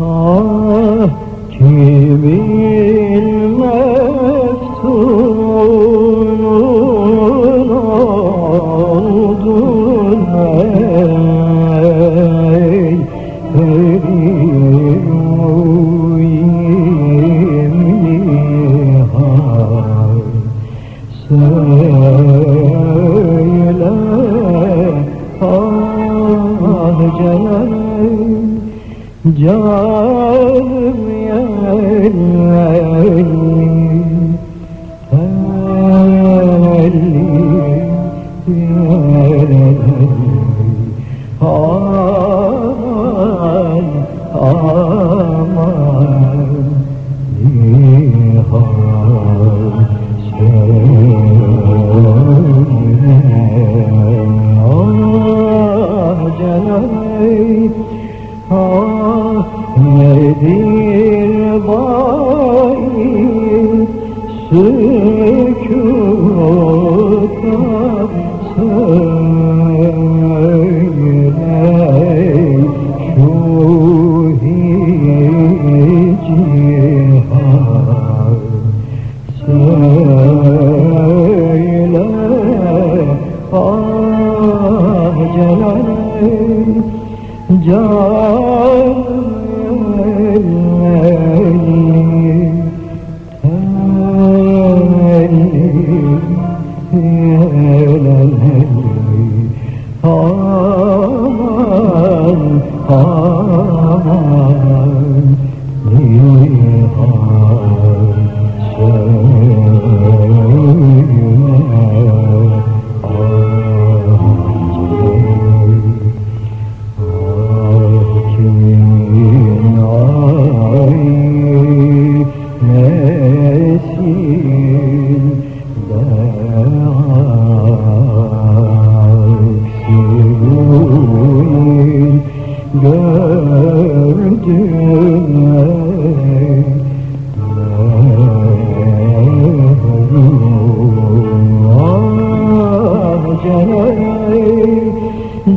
Ah kimin meftunun oldun ey periyim nihal. Söyle ah canım Canım yerli Aman aman nedir bayi Sükûta söyle Şu hicihar Söyle ah canım Aman aman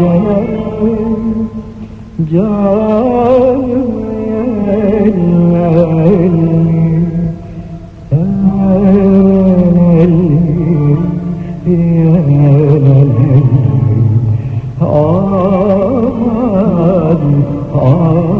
canım canım ellerim ellerim ellerim aman